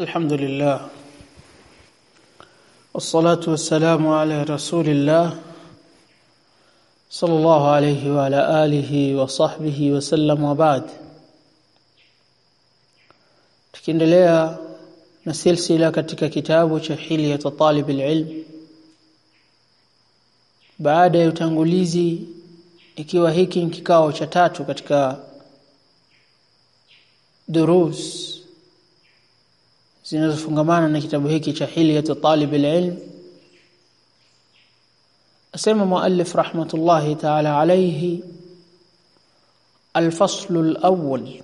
الحمد لله والصلاة والسلام على رسول الله صلى الله عليه وعلى آله وصحبه وسلم وبعد. تكندليا نسلسلة كتك كتاب شحيلية طالب العلم بعد يتنغليزي ikiwa hiki ni kikao cha tatu katika zinazofungamana na kitabu hiki cha hilyat talib alilm asema muallif rahmatullahi ta'ala alayhi الفصل الأول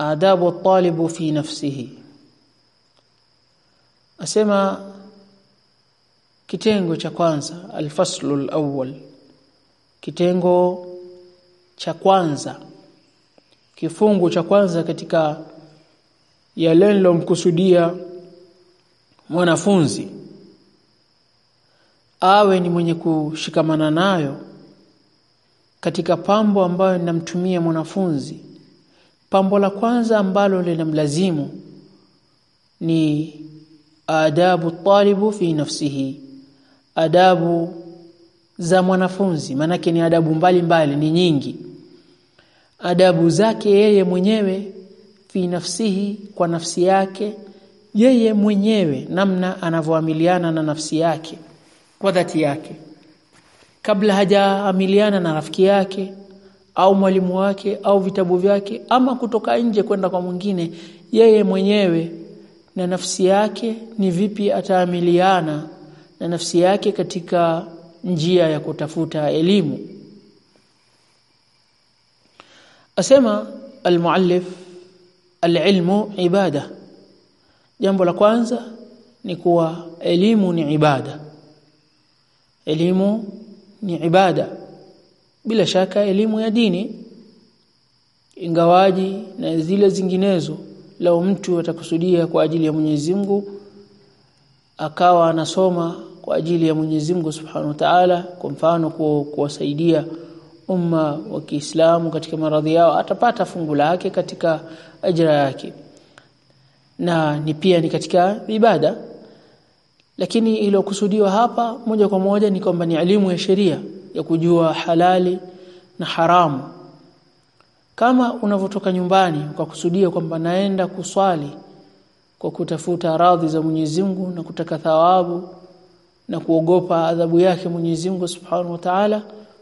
آداب الطالب في نفسه asema kitengo cha kwanza alfaslu alawwal kitengo cha kwanza kifungu cha kwanza katika yale nilomkusudia mwanafunzi. Awe ni mwenye kushikamana nayo katika pambo ambayo ninamtumia mwanafunzi. Pambo la kwanza ambalo linamlazimu ni adabu talibu fi nafsihi. Adabu za mwanafunzi manake ni adabu mbalimbali mbali, ni nyingi. Adabu zake yeye mwenyewe fi nafsihi kwa nafsi yake yeye mwenyewe namna anavyoamiliana na nafsi yake kwa dhati yake. Kabla hajaamiliana na rafiki yake au mwalimu wake au vitabu vyake ama kutoka nje kwenda kwa mwingine yeye mwenyewe na nafsi yake ni vipi ataamiliana na nafsi yake katika njia ya kutafuta elimu. Asema almuallif alilmu ibada. Jambo la kwanza ni kuwa elimu ni ibada. Elimu ni ibada. Bila shaka elimu ya dini ingawaji na zile zinginezo lao mtu atakusudia kwa ajili ya Mwenyezi Mungu akawa anasoma kwa ajili ya Mwenyezi Mungu Subhanahu wa Ta'ala kwa mfano kuwasaidia umma wa Kiislamu katika maradhi yao atapata fungu lake katika ajira yake. Na ni pia ni katika ibada. Lakini iliyokusudiwa hapa moja kwa moja ni kwamba ni elimu ya sheria ya kujua halali na haramu. Kama unavotoka nyumbani ukakusudia kwamba naenda kuswali kwa kutafuta radhi za Mwenyezi na kutaka thawabu na kuogopa adhabu yake Mwenyezi Mungu Subhanahu wa Ta'ala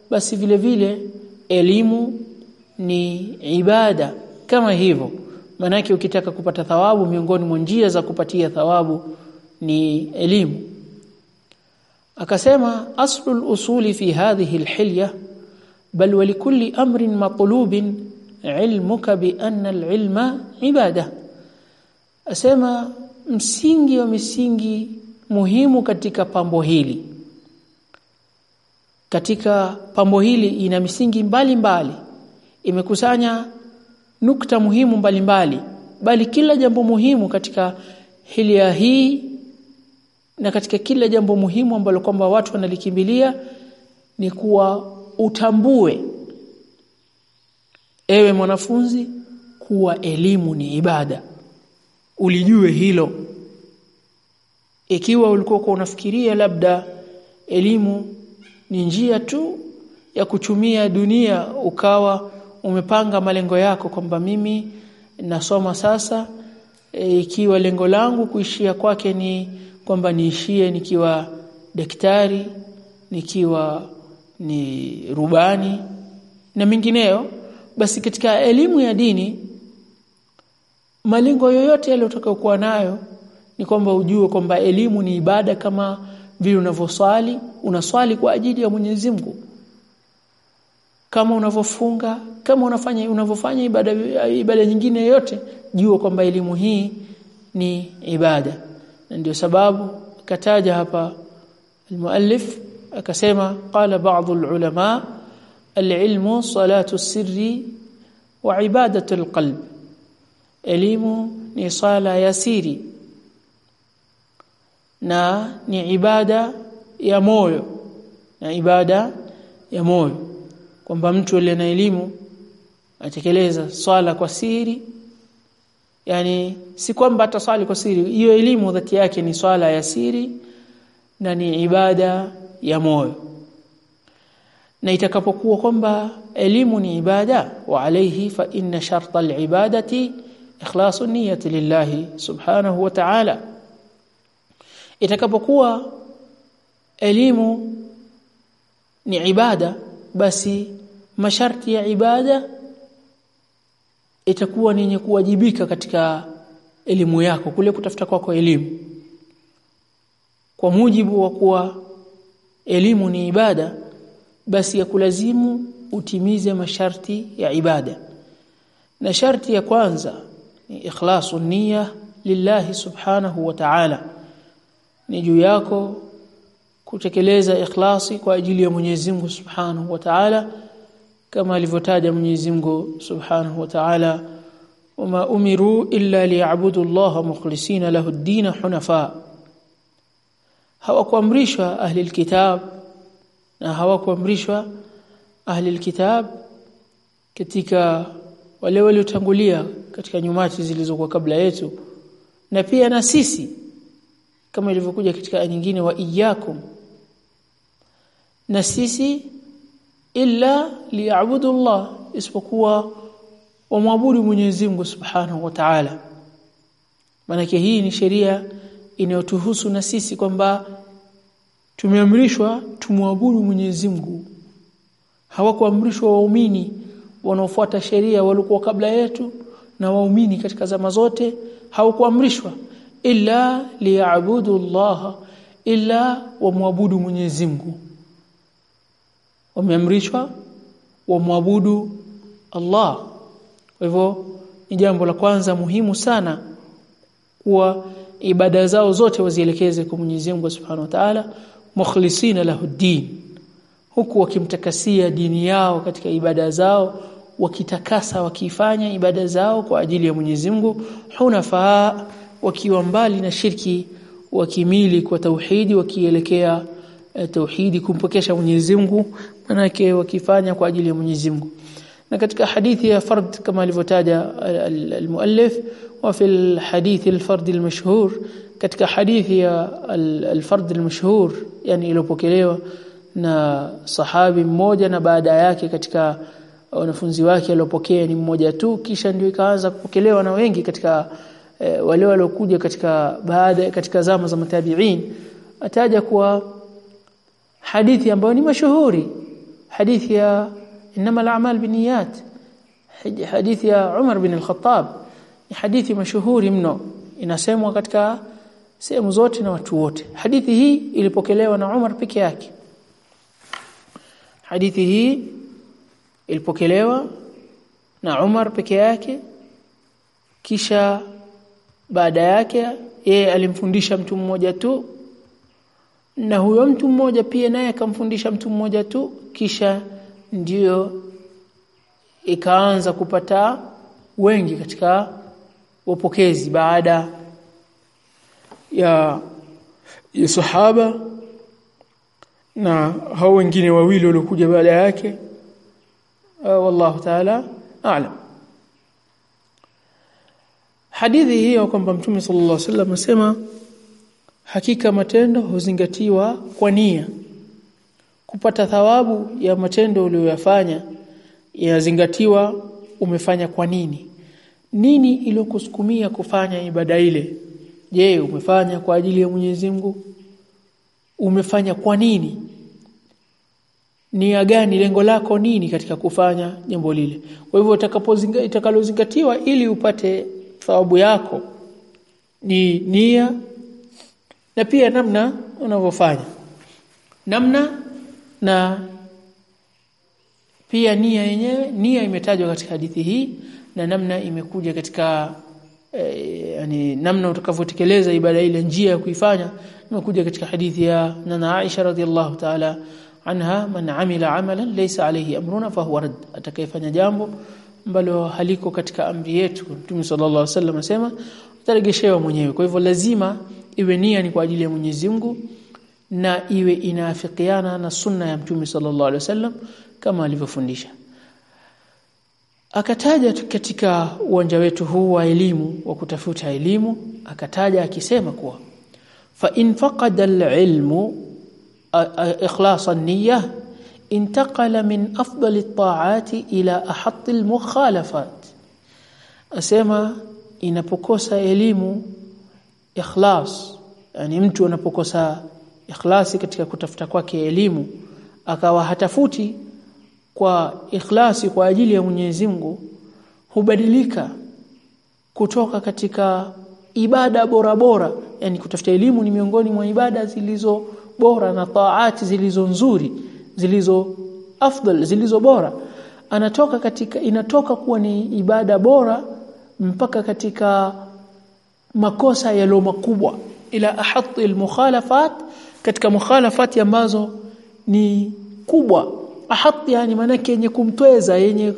basi vile vile elimu ni ibada. Kama hivyo manake ukitaka kupata thawabu miongoni mwa njia za kupatia thawabu ni elimu akasema aslul usuli fi hadhihi alhilya bal walikulli amrin matlubin ilmuka bi anna alilma ibada asema msingi wa misingi muhimu katika pambo hili katika pambo hili ina misingi mbalimbali mbali. imekusanya nukta muhimu mbalimbali mbali. bali kila jambo muhimu katika hilia hii na katika kila jambo muhimu ambalo kwamba watu wanalikimbilia ni kuwa utambue ewe mwanafunzi kuwa elimu ni ibada ulijue hilo ikiwa ulikuwa unafikiria labda elimu ni njia tu ya kuchumia dunia ukawa umepanga malengo yako kwamba mimi nasoma sasa e, ikiwa lengo langu kuishia kwake ni kwamba niishie nikiwa daktari nikiwa ni rubani na mingineyo basi katika elimu ya dini malengo yoyote yaliyotoka kuwa nayo ni kwamba ujue kwamba elimu ni ibada kama vile unavyoswali unaswali kwa ajili ya Mwenyezi Mungu kama unavofunga kama unafanya unavyofanya ibada ibada nyingine yote jua kwamba elimu hii ni ibada na ndio sababu kataja hapa المؤلف akasema qala ba'd ulama العلم صلاه السر وعباده القلب elimu ni sala ya siri na ni ibada ya moyo na ibada ya moyo kwamba mtu aliye na elimu atekeleza swala kwa siri. Yani si kwamba ataswali kwa siri. Hiyo elimu dhati yake ni swala ya siri na ni ibada ya moyo. Na itakapokuwa kwamba elimu ni ibada wa alayhi fa inna sharta al-ibadati ikhlasu niyyati lillahi subhanahu wa ta'ala. Itakapokuwa elimu ni ibada basi masharti ya ibada itakuwa ni yenye kuwajibika katika elimu yako kule kutafuta kwako kwa elimu. Kwa mujibu wa kuwa elimu ni ibada basi ya kulazimu utimize masharti ya ibada. Na sharti ya kwanza ni ikhlasu niyya lillahi subhanahu wa ta'ala. Ni juu yako kutekeleza ikhlasi kwa ajili ya Mwenyezi Mungu Subhanahu wa Ta'ala kama alivyotaja Mwenyezi Mungu Subhanahu wa Ta'ala wama umiru illa liya'budu Allah mukhlisina lahu ad-din hunafa. Hawakuamrishwa ahli alkitab na hawakuamrishwa ahli alkitab katika wale waliotangulia katika nyumati zilizokuwa kabla yetu na pia na sisi kama ilivyokuja katika nyingine wa iyyakum na sisi illa liya'budu Allah isipokuwa wamwabudu Mwenyezi Mungu Subhanahu wa Ta'ala. Maana hii ni sheria inayotuhusu na sisi kwamba tumeamrishwa tumwabudu Mwenyezi Mungu. Hawakuamrishwa waumini wanaofuata sheria walikuwa kabla yetu na waumini katika zama zote hawakuamrishwa illa liya'budu Allah illa wamwabudu Mwenyezi Mungu wameamrishwa wamwabudu Allah. Kwa hivyo ni jambo la kwanza muhimu sana kuwa ibada zao zote wazielekeze kwa Mwenyezi Mungu Subhanahu wa Ta'ala. Mukhlisina lahu din huku wakimtakasia dini yao katika ibada zao wakitakasa wakifanya ibada zao kwa ajili ya Mwenyezi Mungu. Hunafa wakiwa mbali na shirki wakimili kwa tauhidi wakielekea tauhidi kumpokesha Mwenyezi Mungu manake wakifanya kwa ajili ya Mwenyezi Mungu. Na katika hadithi ya fard kama alivyotaja al-muallif wa fi al-hadith al-fard al-mashhur katika hadithi ya al-fard al-mashhur yani iliyopokelewa na sahabi mmoja na baada yake katika wanafunzi wake aliopokea ni mmoja tu kisha ndio ikaanza kupokelewa na wengi katika e, wale waliokuja katika baada katika zama za matabi'in. Ataja kuwa hadithi ambayo ni mashuhuri. Hadithi ya inama al-a'mal binniyat. Hadithi ya Umar bin al-Khattab. Ni hadithi mashuhuri mno. Inasemwa katika sehemu zote na watu wote. Hadithi hii ilipokelewa na Umar peke yake. Hadithi hii ilipokelewa na Umar peke yake. Kisha baada yake yeye alimfundisha mtu mmoja tu na huyo mtu mmoja pia naye akamfundisha mtu mmoja tu kisha ndiyo ikaanza kupata wengi katika wapokezi baada ya, ya sahaba na hao wengine wawili waliokuja baada yake. Wallahu taala a'lam. Hadithi hiyo kwamba mtume sallallahu alaihi wasallam asema hakika matendo huzingatiwa kwa nia. Kupata thawabu ya matendo uliyoyafanya yazingatiwa umefanya kwa nini? Nini iliyokusukumia kufanya ibada ile? Je umefanya kwa ajili ya Mwenyezi Mungu? Umefanya kwa nini? Nia gani lengo lako nini katika kufanya jambo lile? Kwa hivyo utakapozingatia itakalozingatiwa ili upate thawabu yako ni nia na pia namna unavyofanya. Namna na pia nia yenyewe nia imetajwa katika hadithi hii na namna imekuja katika e, yani namna utakavyotekeleza ibada ile njia ya kuifanya imekuja katika hadithi ya nana Aisha radhiallahu ta'ala anha man amila amalan laysa alayhi amruna fahuwa rad. Atakayefanya jambo ambalo haliko katika amri yetu Mtume sallallahu alaihi wasallam asema utaregeshewa mwenyewe. Kwa hivyo lazima iwe nia ni kwa ajili ya Mwenyezi Mungu na iwe inaafikiana na sunna ya Mtume sallallahu alaihi wasallam kama alivyofundisha. Akataja katika uwanja wetu huu wa elimu wa kutafuta elimu akataja akisema kuwa fa in faqada al-ilmu ikhlas an-niyya intaqala min afdal at-ta'ati ila ahatt al-mukhalafat. Asema inapokosa elimu ikhlas. Yani mtu anapokosa ikhlasi katika kutafuta kwake elimu akawa hatafuti kwa ikhlasi kwa ajili ya Mwenyezi Mungu hubadilika kutoka katika ibada bora bora. Yani kutafuta elimu ni miongoni mwa ibada zilizo bora na taati zilizo nzuri zilizo afdal zilizo bora. Anatoka katika inatoka kuwa ni ibada bora mpaka katika makosa yalo makubwa. Ila ahatti almukhalafat katika mukhalafati ambazo ni kubwa. Ahatti yani manake yenye kumtweza yenye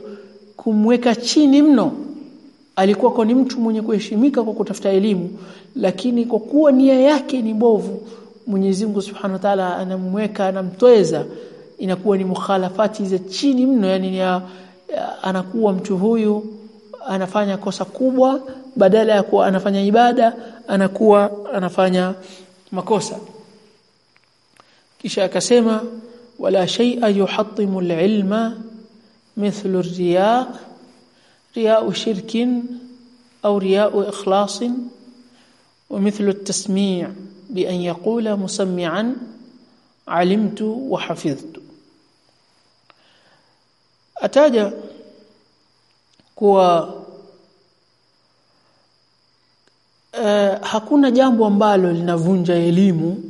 kumweka chini mno. Alikuwa ni mtu mwenye kuheshimika kwa kutafuta elimu lakini kwa kuwa nia yake ni bovu Mwenyezi Mungu Subhanahu wa Ta'ala anamweka anamtweza inakuwa ni mukhalafati za chini mno. Yani ni ya, anakuwa mtu huyu anafanya kosa kubwa badala ya kuwa anafanya ibada anakuwa anafanya makosa kisha akasema wala shay'a yuhattimu al-ilma mithlu ar-riya riya'u shirkin au riya'u ikhlasin ومثل التسميع بأن يقول مسمعا علمت وحفظت أتاجا kuwa uh, hakuna jambo ambalo linavunja elimu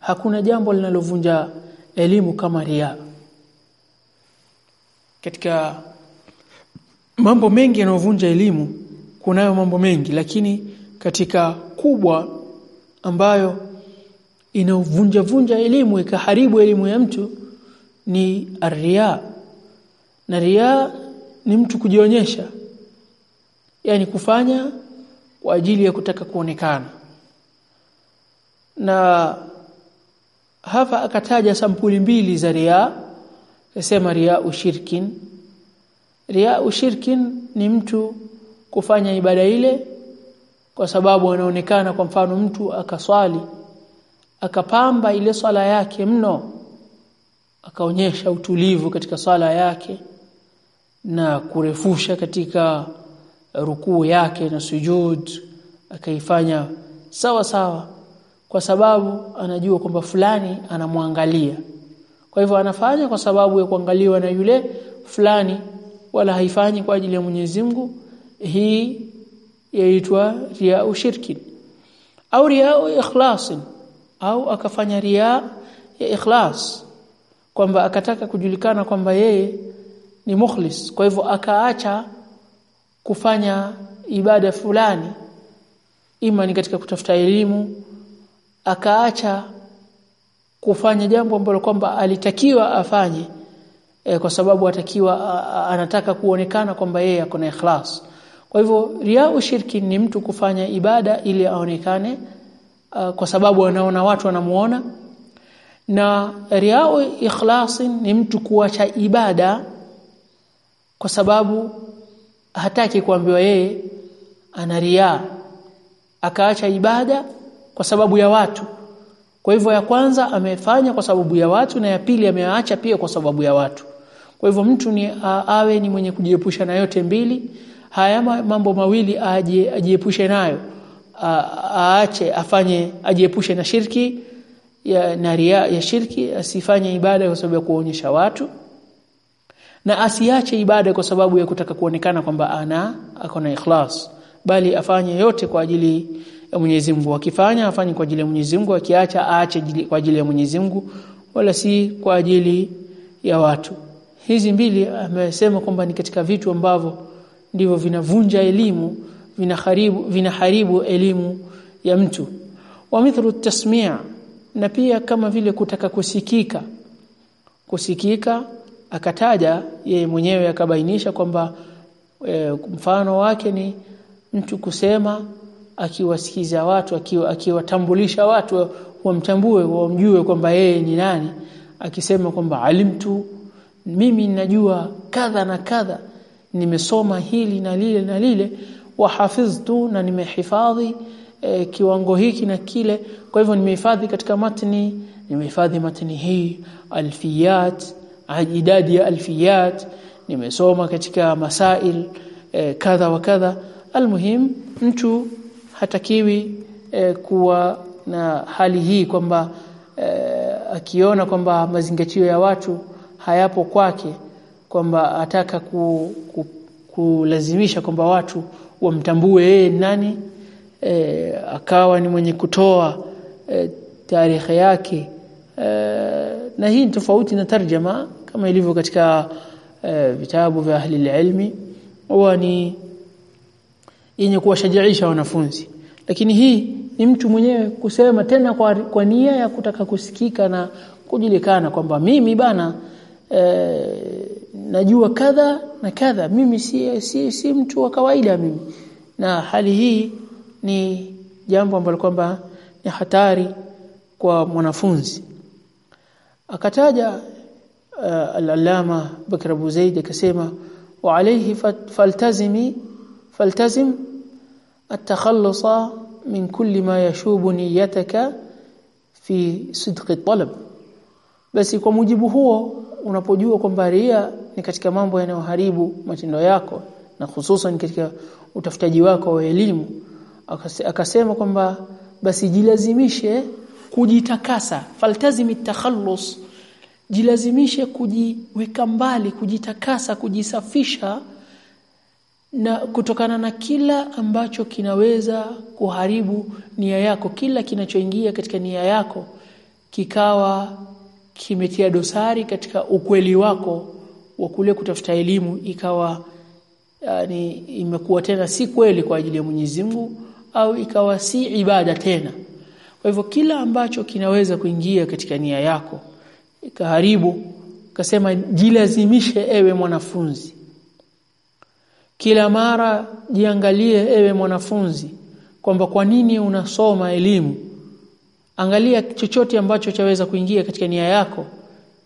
hakuna jambo linalovunja elimu kama ria. Katika mambo mengi yanayovunja elimu kunayo mambo mengi lakini katika kubwa ambayo inaovunja vunja elimu ikaharibu elimu ya mtu ni aria na ria ni mtu kujionyesha yani kufanya kwa ajili ya kutaka kuonekana. Na hapa akataja sampuli mbili za ria akasema ria ushirkin. Ria ushirkin ni mtu kufanya ibada ile kwa sababu anaonekana kwa mfano mtu akaswali akapamba ile swala yake mno akaonyesha utulivu katika swala yake na kurefusha katika rukuu yake na sujud akaifanya sawa sawa kwa sababu anajua kwamba fulani anamwangalia. Kwa hivyo anafanya kwa sababu ya kuangaliwa na yule fulani wala haifanyi kwa ajili ya Mwenyezi Mungu. Hii yaitwa ria ushirki au ria ikhlas au akafanya ria ya ikhlas kwamba akataka kujulikana kwamba yeye ni mukhlis. Kwa hivyo akaacha kufanya ibada fulani ima ni katika kutafuta elimu akaacha kufanya jambo ambalo kwamba alitakiwa afanye e, kwa sababu atakiwa anataka kuonekana kwamba yeye ako na ikhlas. Kwa hivyo ria ushirki ni mtu kufanya ibada ili aonekane a, kwa sababu anaona watu wanamuona. Na riau ikhlasin ni mtu kuacha ibada kwa sababu hataki kuambiwa yeye ana riaa akaacha ibada kwa sababu ya watu. Kwa hivyo ya kwanza amefanya kwa sababu ya watu na ya pili ameacha pia kwa sababu ya watu. Kwa hivyo mtu ni awe ni mwenye kujiepusha na yote mbili haya mambo mawili ajiepushe nayo. Aache afanye ajiepushe na shirki ya na ria ya shirki asifanye ibada kwa sababu ya kuonyesha watu na asiache ibada kwa sababu ya kutaka kuonekana kwamba ana akona ikhlas. Bali afanye yote kwa ajili ya Mwenyezi Mungu. Akifanya afanye kwa ajili ya Mwenyezi Mungu. Akiacha aache kwa ajili ya Mwenyezi Mungu wala si kwa ajili ya watu. Hizi mbili amesema kwamba ni katika vitu ambavyo ndivyo vinavunja elimu vinaharibu vinaharibu elimu ya mtu. Wa mithlu tasmi' na pia kama vile kutaka kusikika. Kusikika akataja yeye mwenyewe akabainisha kwamba e, mfano wake ni mtu kusema akiwasikiza watu akiwa akiwatambulisha watu wamtambue wamjue kwamba yeye ni nani akisema kwamba alimtu mimi ninajua kadha na kadha nimesoma hili na lile na lile wahafidhtu na nimehifadhi e, kiwango hiki na kile kwa hivyo nimehifadhi katika matni nimehifadhi matni hii alfiyat idadi ya alfiyat nimesoma katika masail e, kadha wa kadha. Almuhim mtu hatakiwi e, kuwa na hali hii kwamba e, akiona kwamba mazingatio ya watu hayapo kwake kwamba ataka ku, ku, kulazimisha kwamba watu wamtambue yeye nani e, akawa ni mwenye kutoa e, tarehe yake e, na hii tofauti na tarjama kama ilivyo katika e, vitabu vya ahli ilmi huwa ni yenye kuwashajiisha wanafunzi. Lakini hii ni mtu mwenyewe kusema tena kwa, kwa nia ya kutaka kusikika na kujulikana kwamba mimi bana e, najua kadha na kadha. Mimi si, si, si mtu wa kawaida mimi. Na hali hii ni jambo ambalo kwamba ni hatari kwa mwanafunzi. Akataja al-Allama Bakr Abu Zaid akasema wa alayhi faltazimi faltazim at-takhallusa min kulli ma yashubu niyataka fi sidqi talab basi kwa mujibu huo unapojua kwamba ria ni katika mambo yanayoharibu matendo yako na hususan katika utafutaji wako wa elimu akasema kwamba basi jilazimishe kujitakasa. Faltazimi takhallus jilazimishe kujiweka mbali kujitakasa kujisafisha na kutokana na kila ambacho kinaweza kuharibu nia yako. Kila kinachoingia katika nia yako kikawa kimetia dosari katika ukweli wako wa kule kutafuta elimu ikawa yani imekuwa tena si kweli kwa ajili ya Mwenyezi Mungu au ikawa si ibada tena. Kwa hivyo kila ambacho kinaweza kuingia katika nia yako ikaharibu kasema jilazimishe ewe mwanafunzi. Kila mara jiangalie ewe mwanafunzi kwamba kwa nini unasoma elimu. Angalia chochote ambacho chaweza kuingia katika nia yako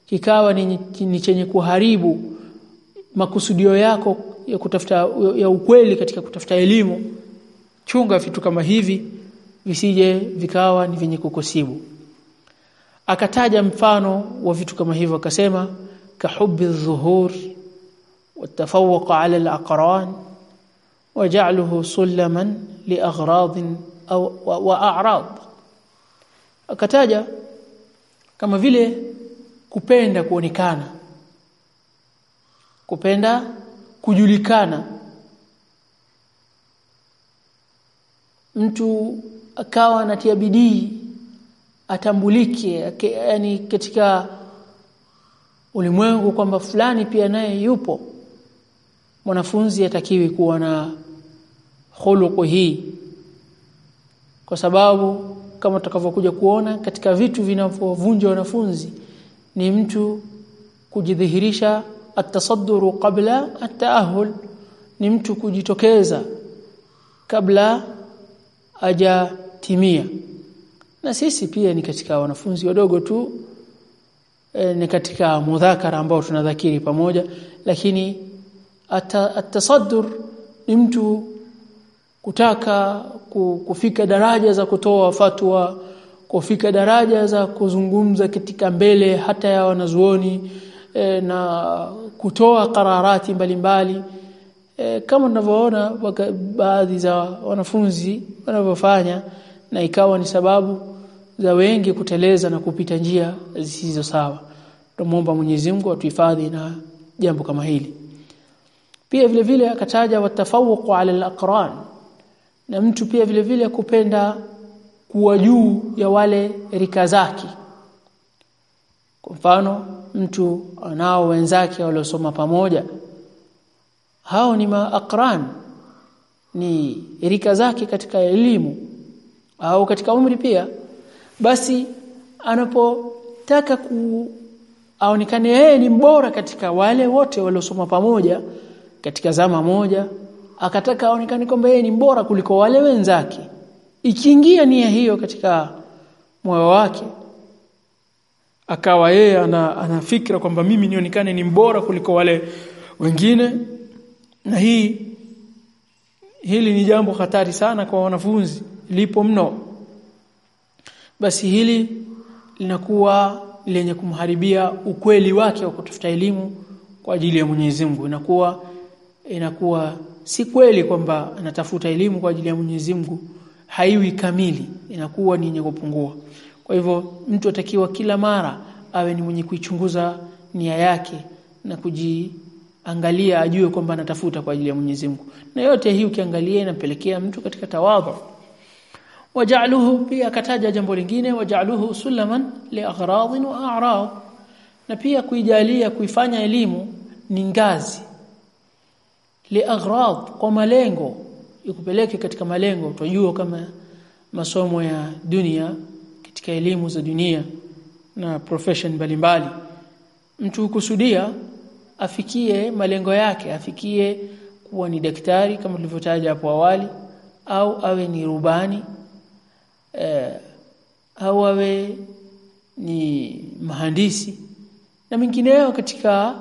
kikawa ni, ni chenye kuharibu makusudio yako ya kutafuta ya ukweli katika kutafuta elimu. Chunga vitu kama hivi visije vikawa ni vyenye kukusibu akataja mfano wa vitu kama hivyo akasema kahubbi dhuhur والتفوق على الأقران وجعله سلما لأغراض أو وأعراض akataja kama vile kupenda kuonekana kupenda kujulikana mtu akawa anatia bidii atambulike yani katika ulimwengu kwamba fulani pia naye yupo. Mwanafunzi atakiwi kuwa na khuluqu hii. Kwa sababu kama tutakavyokuja kuona katika vitu vinavyovunja wanafunzi ni mtu kujidhihirisha atasadduru qabla ataahul ni mtu kujitokeza kabla hajatimia na sisi pia ni katika wanafunzi wadogo tu e, ni katika mudhakara ambao tunadhakiri pamoja lakini atasaddur ni mtu kutaka kufika daraja za kutoa fatwa kufika daraja za kuzungumza katika mbele hata ya wanazuoni e, na kutoa kararati mbalimbali mbali. e, kama tunavyoona baadhi za wanafunzi wanavyofanya na ikawa ni sababu za wengi kuteleza na kupita njia zisizo sawa. Tumuomba Mwenyezi Mungu atuhifadhi na jambo kama hili. Pia vile vile akataja watafawuqu ala al-aqran na mtu pia vile vile kupenda kuwa juu ya wale rika zake. Kwa mfano mtu anao wenzake waliosoma pamoja hao ni maaqran ni rika zake katika elimu au katika umri pia basi anapotaka ku aonekane yeye ni mbora katika wale wote waliosoma pamoja katika zama moja akataka aonekane kwamba yeye ni mbora kuliko wale wenzake. Ikiingia nia hiyo katika moyo wake akawa yeye ana, ana fikra kwamba mimi nionekane ni mbora kuliko wale wengine na hii hili ni jambo hatari sana kwa wanafunzi lipo mno basi hili linakuwa lenye kumharibia ukweli wake wa kutafuta elimu kwa ajili ya Mwenyezi Mungu. Inakuwa inakuwa si kweli kwamba anatafuta elimu kwa ajili ya Mwenyezi Mungu. Haiwi kamili inakuwa ni yenye kupungua. Kwa hivyo mtu atakiwa kila mara awe ni mwenye kuichunguza nia yake na kujiangalia ajue kwamba anatafuta kwa ajili ya Mwenyezi Mungu. Na yote hii ukiangalia inapelekea mtu katika tawadhu waja'aluhu pia akataja jambo lingine wajaluhu sulaman liaghrad wa a'rad. Na pia kuijalia kuifanya elimu ni ngazi. Liaghrad kwa malengo ikupeleke katika malengo. Utajua kama masomo ya dunia katika elimu za dunia na profession mbalimbali. Mtu kusudia afikie malengo yake afikie kuwa ni daktari kama tulivyotaja hapo awali au awe ni rubani eh, au ni mhandisi na mengineyo katika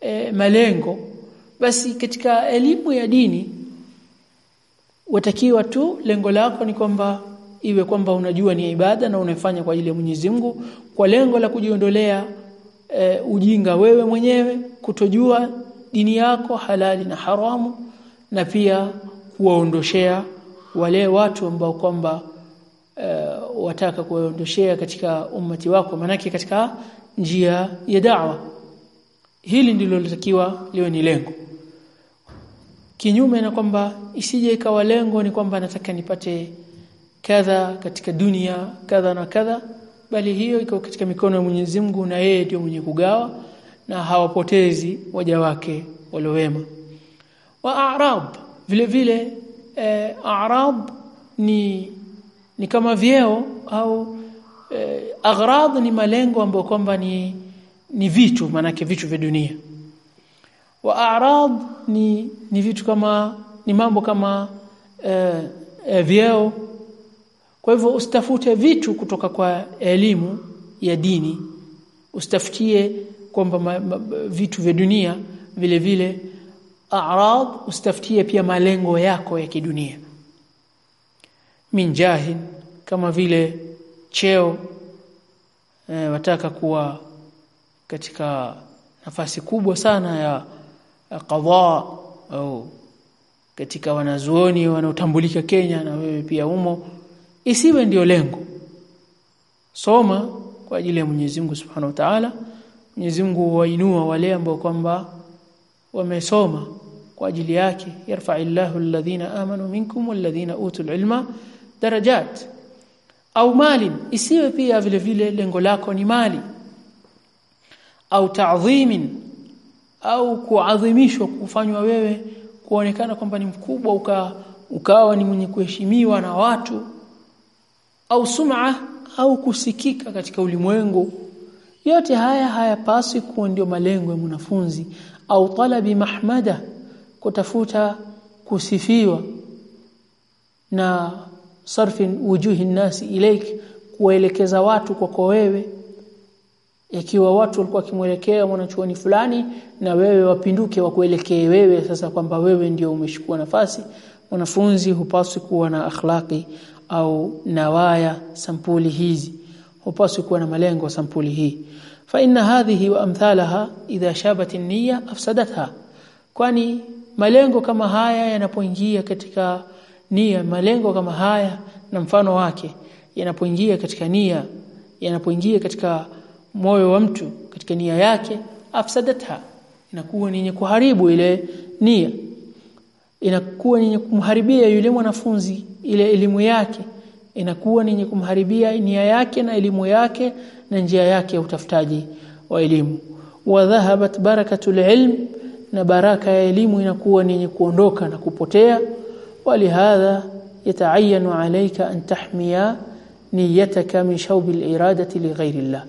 eh, malengo basi katika elimu ya dini watakiwa tu lengo lako ni kwamba iwe kwamba unajua ni ibada na unaifanya kwa ajili ya Mwenyezi Mungu kwa lengo la kujiondolea e, ujinga wewe mwenyewe kutojua dini yako halali na haramu na pia kuwaondoshea wale watu ambao kwamba e, wataka kuondoshea katika umati wako manake katika njia ya da'wa. Hili ndilo litakiwa liwe ni lengo. Kinyume na kwamba isije ikawa lengo ni kwamba nataka nipate kadha katika dunia kadha na kadha bali hiyo iko katika mikono ya Mwenyezi Mungu na yeye ndio mwenye kugawa na hawapotezi waja wake waliowema wa a'rab vile vile e, a'rab ni ni kama vyeo au eh, aghrad ni malengo ambayo kwamba ni ni vitu manake vitu vya dunia. Wa a'rad ni ni vitu kama ni mambo kama eh, eh, vyeo. Kwa hivyo usitafute vitu kutoka kwa elimu ya dini. Usitafutie kwamba vitu vya dunia. Vile vile a'rad usitafutie pia malengo yako ya kidunia min jahin kama vile cheo e, wataka kuwa katika nafasi kubwa sana ya, qadha au katika wanazuoni wanaotambulika Kenya na wewe pia umo isiwe ndio lengo. Soma kwa ajili ya Mwenyezi Mungu Subhanahu wa Ta'ala. Mwenyezi Mungu wainua wale ambao kwamba wamesoma kwa ajili yake. Yarfa'illahu alladhina amanu minkum walladhina utul ilma darajat. Au mali isiwe pia vile vile lengo lako ni mali. Au ta'dhimin au kuadhimishwa kufanywa wewe kuonekana kwamba ni mkubwa uka, ukawa ni mwenye kuheshimiwa na watu. Au sum'a au kusikika katika ulimwengu. Yote haya hayapaswi kuwa ndio malengo ya mwanafunzi. Au talabi mahmada kutafuta kusifiwa na sarfi wujuhi nasi ilaik kuelekeza watu kwako wewe. Ikiwa watu walikuwa kimwelekea mwanachuoni fulani na wewe wapinduke wakuelekee wewe sasa kwamba wewe ndio umeshukua nafasi mwanafunzi hupaswi kuwa na akhlaqi au nawaya sampuli hizi. Hupaswi kuwa na malengo sampuli hii. Fa inna hadhihi wa amthalaha idha shabat an-niyya afsadatha. Kwani malengo kama haya yanapoingia katika nia malengo kama haya na mfano wake yanapoingia katika nia yanapoingia katika moyo wa mtu katika nia yake afsadatha inakuwa ni yenye kuharibu ile nia. Inakuwa ni yenye kumharibia yule mwanafunzi ile elimu yake. Inakuwa ni yenye kumharibia nia yake na elimu yake na njia yake ya utafutaji wa elimu. Wa dhahabat barakatul ilm na baraka ya elimu inakuwa ni yenye kuondoka na kupotea walihadha يتعين عليك أن تحمي نيتك من شوب الإرادة لغير الله.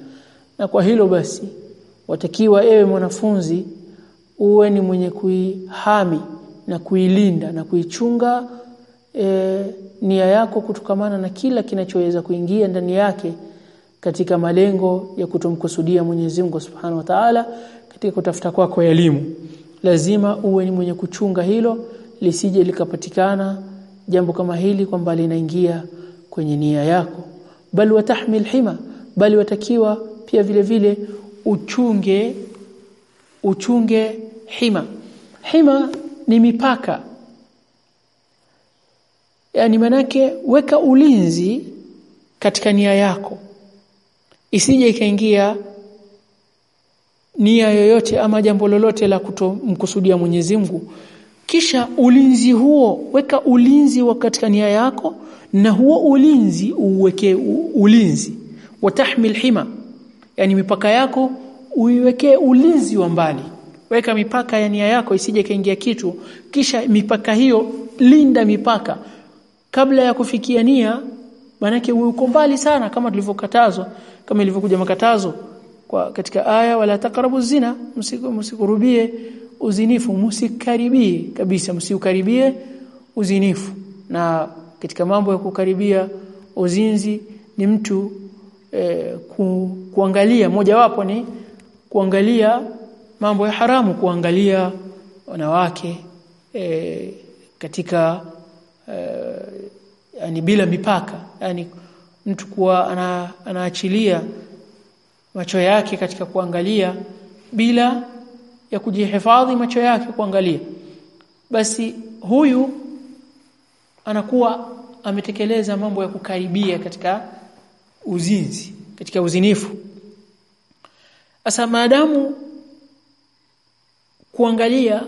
Na kwa hilo basi watakiwa ewe mwanafunzi uwe ni mwenye kuihami na kuilinda na kuichunga e, nia yako kutokamana na kila kinachoweza kuingia ndani yake katika malengo ya kutomkusudia Mwenyezi Mungu Subhanahu wa Ta'ala katika kutafuta kwako kwa elimu. Lazima uwe ni mwenye kuchunga hilo lisije likapatikana jambo kama hili kwamba linaingia kwenye nia yako. Bal watahmil hima bali watakiwa pia vile vile uchunge uchunge hima. Hima ni mipaka. Yani manake weka ulinzi katika nia yako. Isije ikaingia nia yoyote ama jambo lolote la kutomkusudia Mwenyezi Mungu kisha ulinzi huo weka ulinzi wa katika nia yako na huo ulinzi uweke ulinzi. Watahmil hima yani mipaka yako uiwekee ulinzi wa mbali. Weka mipaka ya nia yako isije kaingia kitu kisha mipaka hiyo linda mipaka. Kabla ya kufikia nia manake uko mbali sana kama tulivyokatazwa kama ilivyokuja makatazo kwa katika aya wala taqrabu zina msikurubie uzinifu msikaribie kabisa msiukaribie uzinifu. Na katika mambo ya kukaribia uzinzi ni mtu eh, ku, kuangalia. Mojawapo ni kuangalia mambo ya haramu kuangalia wanawake eh, katika eh, yani bila mipaka. Yani mtu kuwa ana, anaachilia macho yake katika kuangalia bila ya kujihifadhi macho yake kuangalia. Basi huyu anakuwa ametekeleza mambo ya kukaribia katika uzinzi katika uzinifu. Sasa maadamu kuangalia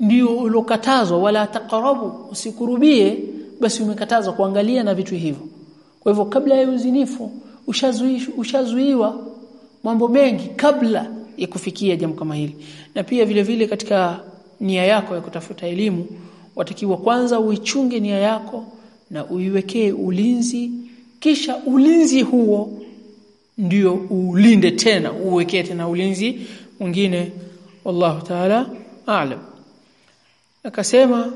ndio ulokatazwa wala taqrabu usikurubie basi umekatazwa kuangalia na vitu hivyo. Kwa hivyo kabla ya uzinifu ushazuiwa mambo mengi kabla ya kufikia jambo kama hili na pia vile vile katika nia yako ya kutafuta elimu watakiwa kwanza uichunge nia yako na uiwekee ulinzi kisha ulinzi huo ndio ulinde tena uwekee tena ulinzi mwingine wallahu ta'ala a'lam akasema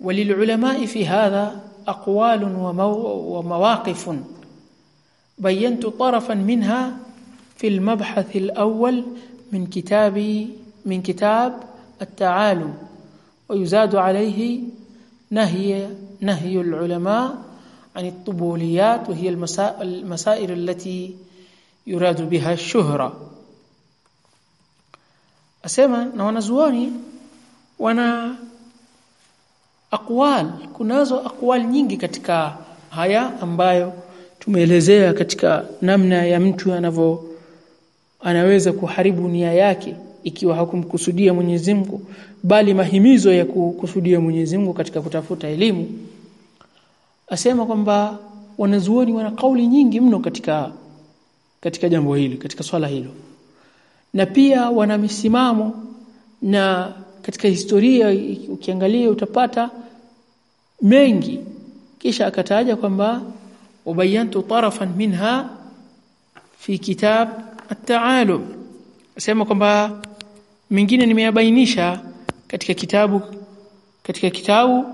وللعلماء في هذا أقوال ومواقف بينت طرفا منها في المبحث الأول من كتاب من كتاب التعالم ويزاد عليه نهي نهي العلماء عن الطبوليات وهي المسائل التي يراد بها الشهرة. أسمع wanazuoni wana aqwal kunazo aqwal nyingi katika haya ambayo tumeelezea katika namna ya mtu anaweza kuharibu nia yake ikiwa hakumkusudia Mwenyezi Mungu bali mahimizo ya kukusudia Mwenyezi Mungu katika kutafuta elimu. Asema kwamba wanazuoni wana kauli nyingi mno katika katika jambo hili katika swala hilo. Na pia wana misimamo na katika historia ukiangalia utapata mengi. Kisha akataja kwamba ubayantu tarafan minha fi kitab at-ta'alum asema kwamba mingine nimeyabainisha katika kitabu katika kitabu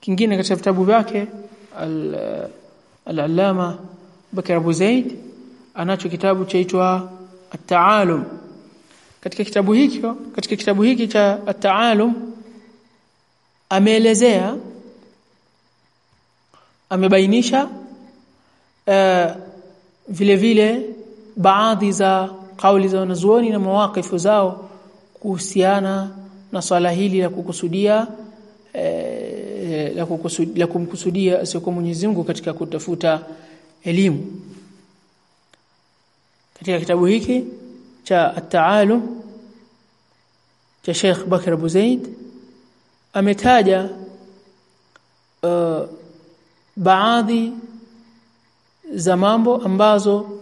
kingine katika vitabu vyake al-allama Bakr Abu Zaid anacho kitabu chaitwa at-ta'alum katika kitabu hicho katika kitabu hiki cha at-ta'alum ameelezea amebainisha uh, vile vile baadhi za kauli za wanazuoni na mawakifu zao kuhusiana na swala hili la kukusudia eh, la, kukusudia, la kumkusudia sio Mwenyezi Mungu katika kutafuta elimu. Katika kitabu hiki cha at-ta'alum cha Sheikh Bakr Abu Zaid ametaja uh, baadhi za mambo ambazo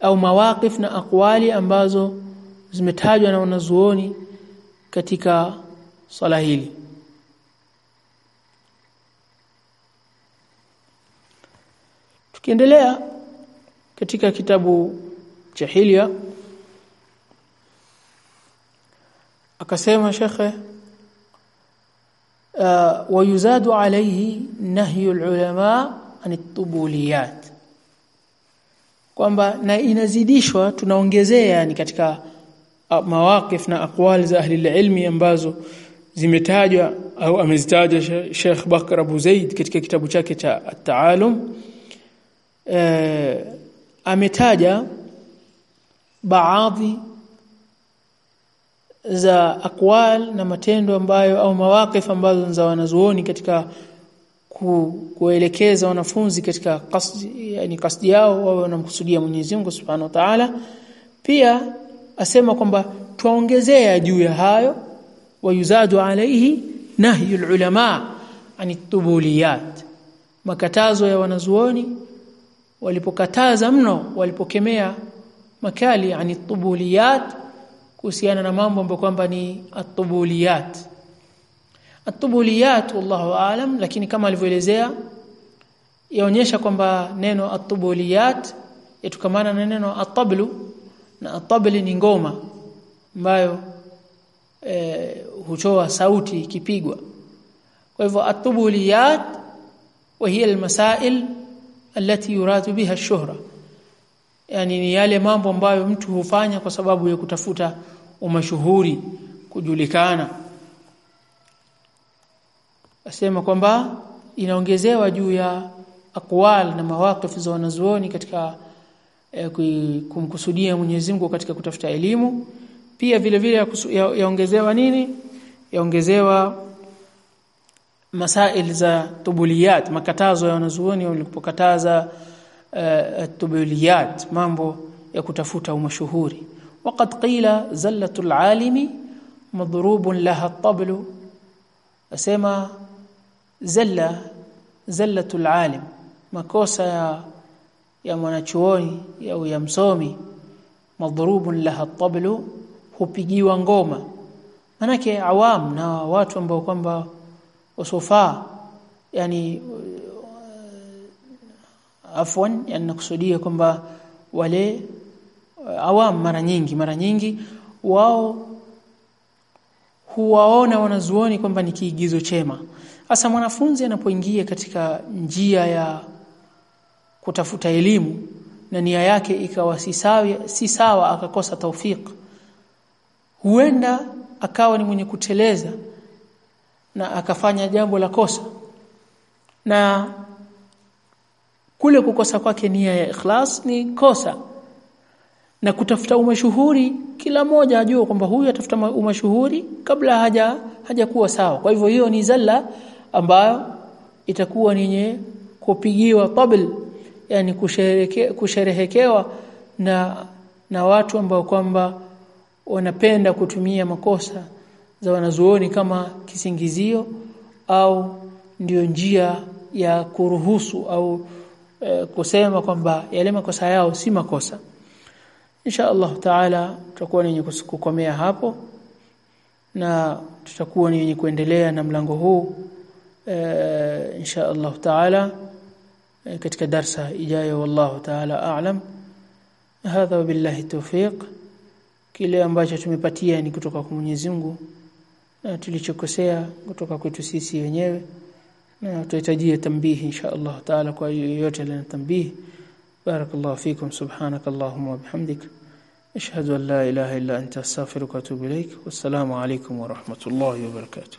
au mawaqif na akwali ambazo zimetajwa na wanazuoni katika swala hili. Tukiendelea katika kitabu cha Hilya akasema shekhe wayuzadu alayhi nahyu ulama an at kwamba na inazidishwa tunaongezea yani katika mawaqif na aqwal za ahli ilmi ambazo zimetajwa au amezitaja Sheikh Bakr Abu Zaid katika kitabu chake cha At-Ta'alum e, ametaja baadhi za aqwal na matendo ambayo au mawaqif ambazo za wanazuoni katika kuelekeza wanafunzi katika kasdi yani kasdi yao wawe wanamkusudia Mwenyezi Mungu Subhanahu wa Ta'ala. Pia asema kwamba tuongezea juu ya hayo wayuzadu alayhi nahyul ulama anitubuliyat makatazo ya wanazuoni walipokataza mno walipokemea makali anitubuliyat kuhusiana na mambo ambayo kwamba ni atubuliyat At-tubuliyat wallahu aalam lakini kama alivyoelezea yaonyesha kwamba neno at-tubuliyat yatukamana na neno at na at ni ngoma ambayo eh, e, huchoa sauti ikipigwa. Kwa hivyo at-tubuliyat wa hiya al-masail allati yuradu biha ash-shuhra. Yani ni yale mambo ambayo mtu hufanya kwa sababu ya kutafuta umashuhuri kujulikana asema kwamba inaongezewa juu ya akwal na mawaqif za wanazuoni katika eh, kumkusudia Mwenyezi Mungu katika kutafuta elimu. Pia vile vile yaongezewa ya nini? Yaongezewa masail za tubuliyat makatazo ya wanazuoni walipokataza uh, tubuliyat mambo ya kutafuta umashuhuri. Waqad qila zallatul alimi madrubun laha tablu asema zalla zallatul alim makosa ya ya mwanachuoni au ya msomi madhrubun laha tablu hupigiwa ngoma. Manake awam na watu ambao kwamba wasofaa yani afwan yani nakusudia kwamba wale awam mara nyingi mara nyingi wao huwaona wanazuoni kwamba ni kiigizo chema hasa mwanafunzi anapoingia katika njia ya kutafuta elimu na nia yake ikawa si sawa si sawa akakosa taufik huenda akawa ni mwenye kuteleza na akafanya jambo la kosa. Na kule kukosa kwake nia ya ikhlas ni kosa. Na kutafuta umashuhuri kila mmoja ajue kwamba huyu atafuta umashuhuri kabla haja hajakuwa sawa. Kwa hivyo hiyo ni zalla ambayo itakuwa ni yenye kupigiwa tabl yani kushereheke, kusherehekewa na na watu ambao kwamba wanapenda kutumia makosa za wanazuoni kama kisingizio au ndiyo njia ya kuruhusu au e, kusema kwamba yale makosa yao si makosa. Insha Allah taala tutakuwa ni wenye kukomea hapo na tutakuwa ni wenye kuendelea na mlango huu e, insha Allah taala e, katika darsa ijayo wallahu taala a'lam hadha billahi tawfiq kile ambacho tumepatia ni kutoka kwa Mwenyezi Mungu na tulichokosea kutoka kwetu sisi wenyewe na tuhitajia tambihi insha Allah taala kwa yoyote lana tambihi barakallahu fikum subhanakallahumma wa bihamdik ashhadu an la ilaha illa anta astaghfiruka wa atubu ilaik wassalamu alaykum wa rahmatullahi wa barakatuh